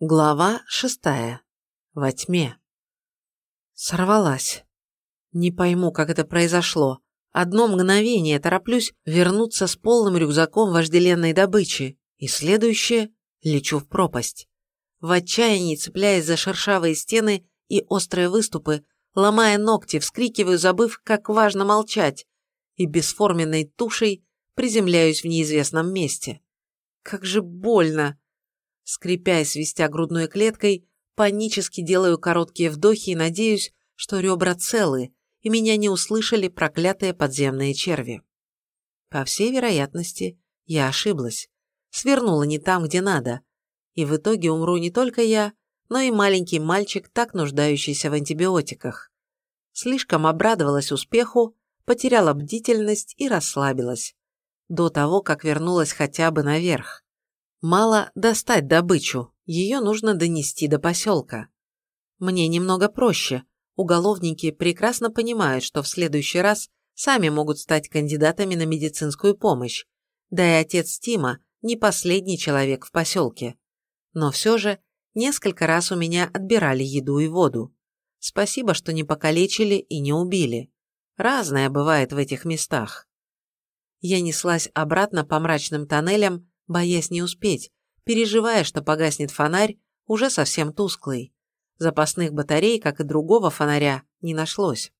Глава шестая. Во тьме. Сорвалась. Не пойму, как это произошло. Одно мгновение тороплюсь вернуться с полным рюкзаком вожделенной добычи, и следующее – лечу в пропасть. В отчаянии, цепляясь за шершавые стены и острые выступы, ломая ногти, вскрикиваю, забыв, как важно молчать, и бесформенной тушей приземляюсь в неизвестном месте. Как же больно! Скрипя и свистя грудной клеткой, панически делаю короткие вдохи и надеюсь, что ребра целы, и меня не услышали проклятые подземные черви. По всей вероятности, я ошиблась. Свернула не там, где надо. И в итоге умру не только я, но и маленький мальчик, так нуждающийся в антибиотиках. Слишком обрадовалась успеху, потеряла бдительность и расслабилась. До того, как вернулась хотя бы наверх. Мало достать добычу, ее нужно донести до поселка. Мне немного проще. Уголовники прекрасно понимают, что в следующий раз сами могут стать кандидатами на медицинскую помощь. Да и отец Тима не последний человек в поселке. Но все же несколько раз у меня отбирали еду и воду. Спасибо, что не покалечили и не убили. Разное бывает в этих местах. Я неслась обратно по мрачным тоннелям, боясь не успеть, переживая, что погаснет фонарь, уже совсем тусклый. Запасных батарей, как и другого фонаря, не нашлось.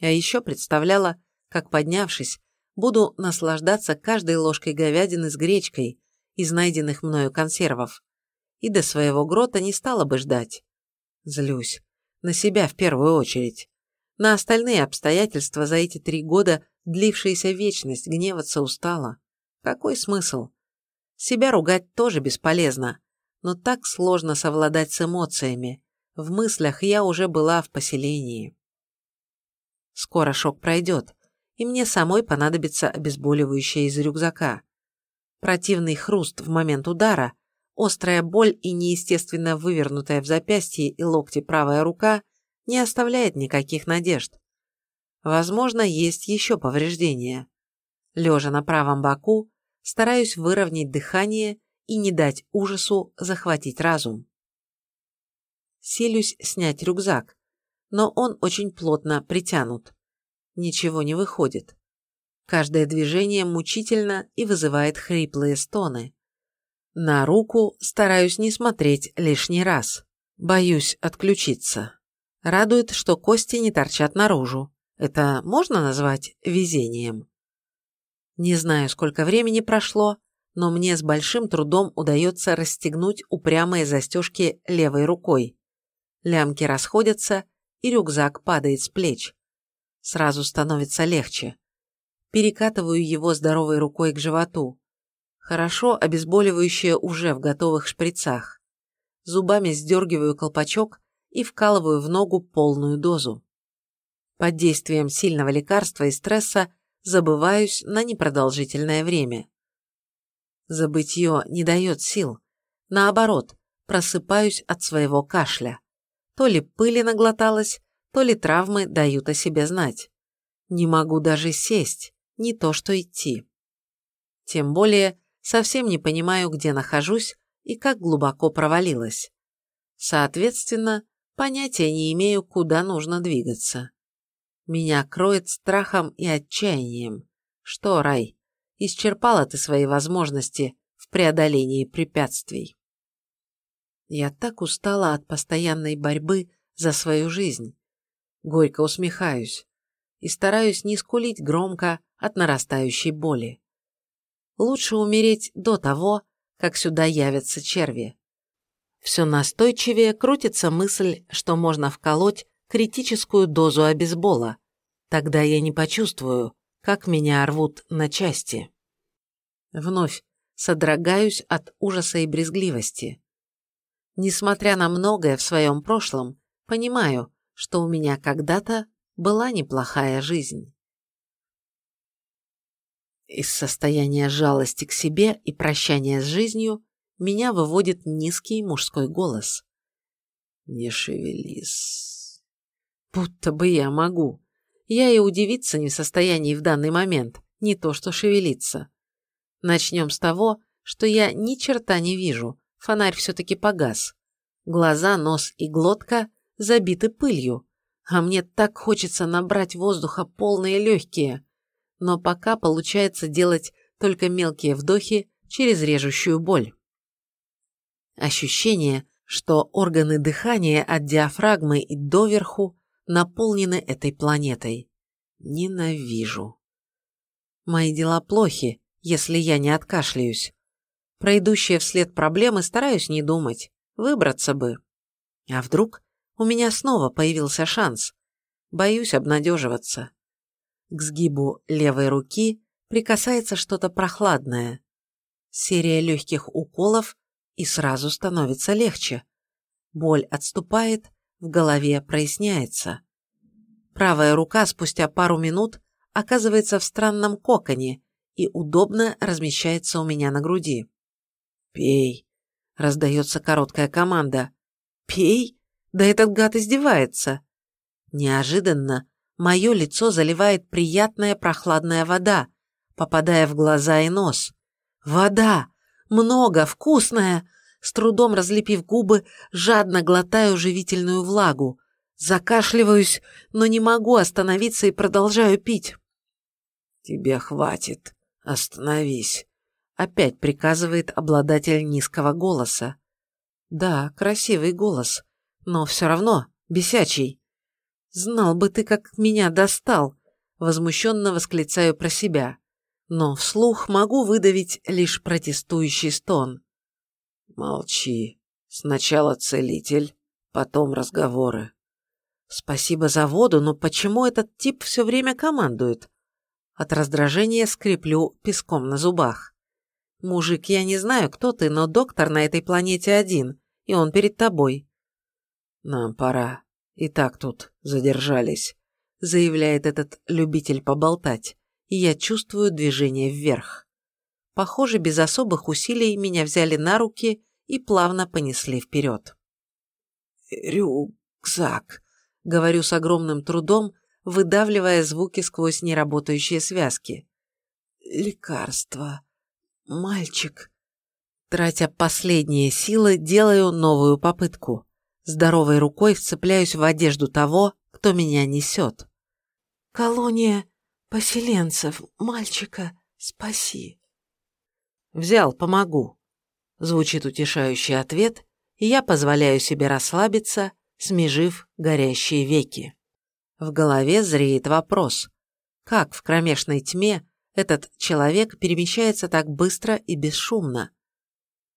А еще представляла, как, поднявшись, буду наслаждаться каждой ложкой говядины с гречкой из найденных мною консервов. И до своего грота не стала бы ждать. Злюсь. На себя в первую очередь. На остальные обстоятельства за эти три года, длившаяся вечность, гневаться устала. Какой смысл? Себя ругать тоже бесполезно, но так сложно совладать с эмоциями. В мыслях я уже была в поселении. Скоро шок пройдет, и мне самой понадобится обезболивающее из рюкзака. Противный хруст в момент удара, острая боль и неестественно вывернутая в запястье и локте правая рука не оставляет никаких надежд. Возможно, есть еще повреждения. Лежа на правом боку, стараюсь выровнять дыхание и не дать ужасу захватить разум. Селюсь снять рюкзак, но он очень плотно притянут. Ничего не выходит. Каждое движение мучительно и вызывает хриплые стоны. На руку стараюсь не смотреть лишний раз. Боюсь отключиться. Радует, что кости не торчат наружу. Это можно назвать везением? Не знаю, сколько времени прошло, но мне с большим трудом удается расстегнуть упрямые застежки левой рукой. Лямки расходятся, и рюкзак падает с плеч. Сразу становится легче. Перекатываю его здоровой рукой к животу. Хорошо обезболивающее уже в готовых шприцах. Зубами сдергиваю колпачок и вкалываю в ногу полную дозу. Под действием сильного лекарства и стресса забываюсь на непродолжительное время. Забытье не дает сил. Наоборот, просыпаюсь от своего кашля. То ли пыли наглоталась, то ли травмы дают о себе знать. Не могу даже сесть, не то что идти. Тем более, совсем не понимаю, где нахожусь и как глубоко провалилась. Соответственно, понятия не имею, куда нужно двигаться. Меня кроет страхом и отчаянием. Что, Рай, исчерпала ты свои возможности в преодолении препятствий? Я так устала от постоянной борьбы за свою жизнь. Горько усмехаюсь и стараюсь не скулить громко от нарастающей боли. Лучше умереть до того, как сюда явятся черви. Все настойчивее крутится мысль, что можно вколоть критическую дозу обезбола. Тогда я не почувствую, как меня рвут на части. Вновь содрогаюсь от ужаса и брезгливости. Несмотря на многое в своем прошлом, понимаю, что у меня когда-то была неплохая жизнь. Из состояния жалости к себе и прощания с жизнью меня выводит низкий мужской голос. «Не шевелись, Будто бы я могу. Я и удивиться не в состоянии в данный момент, не то что шевелиться. Начнем с того, что я ни черта не вижу, фонарь все-таки погас. Глаза, нос и глотка забиты пылью, а мне так хочется набрать воздуха полные легкие. Но пока получается делать только мелкие вдохи через режущую боль. Ощущение, что органы дыхания от диафрагмы и доверху наполнены этой планетой. Ненавижу. Мои дела плохи, если я не откашляюсь. Про идущие вслед проблемы стараюсь не думать, выбраться бы. А вдруг у меня снова появился шанс? Боюсь обнадеживаться. К сгибу левой руки прикасается что-то прохладное. Серия легких уколов, и сразу становится легче. Боль отступает, в голове проясняется. Правая рука спустя пару минут оказывается в странном коконе и удобно размещается у меня на груди. «Пей», — раздается короткая команда. «Пей? Да этот гад издевается». Неожиданно мое лицо заливает приятная прохладная вода, попадая в глаза и нос. «Вода! Много, вкусная!» С трудом разлепив губы, жадно глотаю живительную влагу. Закашливаюсь, но не могу остановиться и продолжаю пить. «Тебе хватит. Остановись», — опять приказывает обладатель низкого голоса. «Да, красивый голос, но все равно бесячий. Знал бы ты, как меня достал», — возмущенно восклицаю про себя. Но вслух могу выдавить лишь протестующий стон. «Молчи. Сначала целитель, потом разговоры». «Спасибо за воду, но почему этот тип все время командует?» От раздражения скреплю песком на зубах. «Мужик, я не знаю, кто ты, но доктор на этой планете один, и он перед тобой». «Нам пора. И так тут задержались», — заявляет этот любитель поболтать, и я чувствую движение вверх. Похоже, без особых усилий меня взяли на руки и плавно понесли вперед. «Рюкзак», — говорю с огромным трудом, выдавливая звуки сквозь неработающие связки. «Лекарство. Мальчик». Тратя последние силы, делаю новую попытку. Здоровой рукой вцепляюсь в одежду того, кто меня несет. «Колония поселенцев. Мальчика спаси». «Взял, помогу». Звучит утешающий ответ, и я позволяю себе расслабиться, смежив горящие веки. В голове зреет вопрос. Как в кромешной тьме этот человек перемещается так быстро и бесшумно?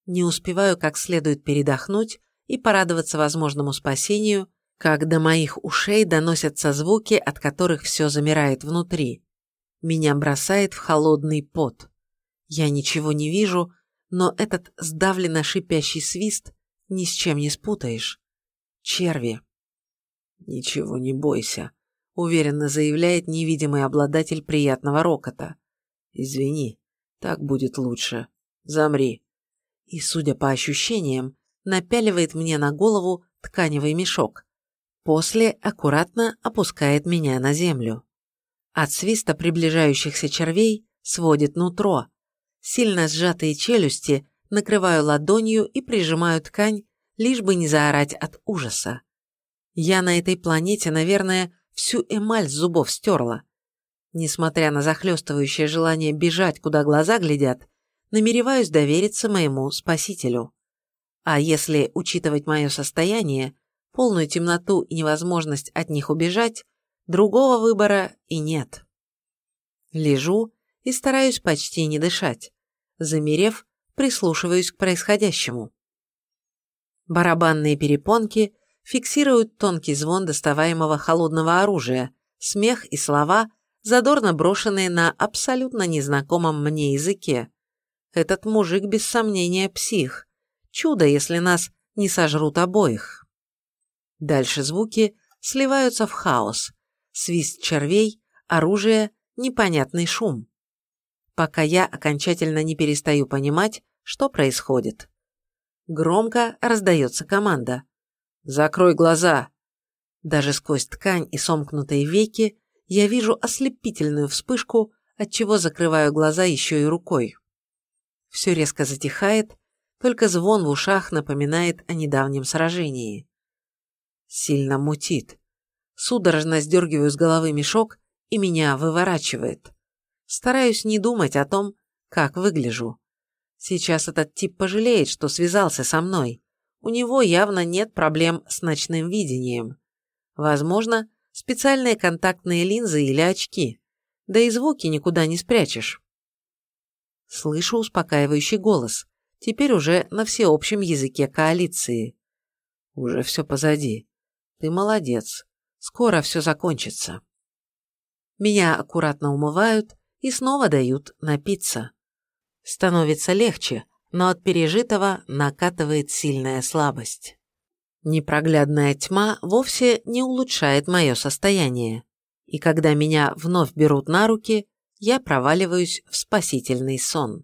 Не успеваю как следует передохнуть и порадоваться возможному спасению, как до моих ушей доносятся звуки, от которых все замирает внутри. Меня бросает в холодный пот. Я ничего не вижу, но этот сдавленно шипящий свист ни с чем не спутаешь. Черви. «Ничего не бойся», — уверенно заявляет невидимый обладатель приятного рокота. «Извини, так будет лучше. Замри». И, судя по ощущениям, напяливает мне на голову тканевый мешок. После аккуратно опускает меня на землю. От свиста приближающихся червей сводит нутро. Сильно сжатые челюсти накрываю ладонью и прижимаю ткань, лишь бы не заорать от ужаса. Я на этой планете, наверное, всю эмаль с зубов стерла. Несмотря на захлестывающее желание бежать, куда глаза глядят, намереваюсь довериться моему спасителю. А если учитывать мое состояние, полную темноту и невозможность от них убежать, другого выбора и нет. Лежу и стараюсь почти не дышать. Замерев, прислушиваюсь к происходящему. Барабанные перепонки фиксируют тонкий звон доставаемого холодного оружия, смех и слова, задорно брошенные на абсолютно незнакомом мне языке. Этот мужик без сомнения псих. Чудо, если нас не сожрут обоих. Дальше звуки сливаются в хаос. Свист червей, оружие, непонятный шум. Пока я окончательно не перестаю понимать, что происходит. Громко раздается команда. «Закрой глаза!» Даже сквозь ткань и сомкнутые веки я вижу ослепительную вспышку, отчего закрываю глаза еще и рукой. Все резко затихает, только звон в ушах напоминает о недавнем сражении. Сильно мутит. Судорожно сдергиваю с головы мешок, и меня выворачивает. Стараюсь не думать о том, как выгляжу. Сейчас этот тип пожалеет, что связался со мной. У него явно нет проблем с ночным видением. Возможно, специальные контактные линзы или очки. Да и звуки никуда не спрячешь. Слышу успокаивающий голос, теперь уже на всеобщем языке коалиции. Уже все позади. Ты молодец. Скоро все закончится. Меня аккуратно умывают и снова дают напиться. Становится легче, но от пережитого накатывает сильная слабость. Непроглядная тьма вовсе не улучшает мое состояние, и когда меня вновь берут на руки, я проваливаюсь в спасительный сон.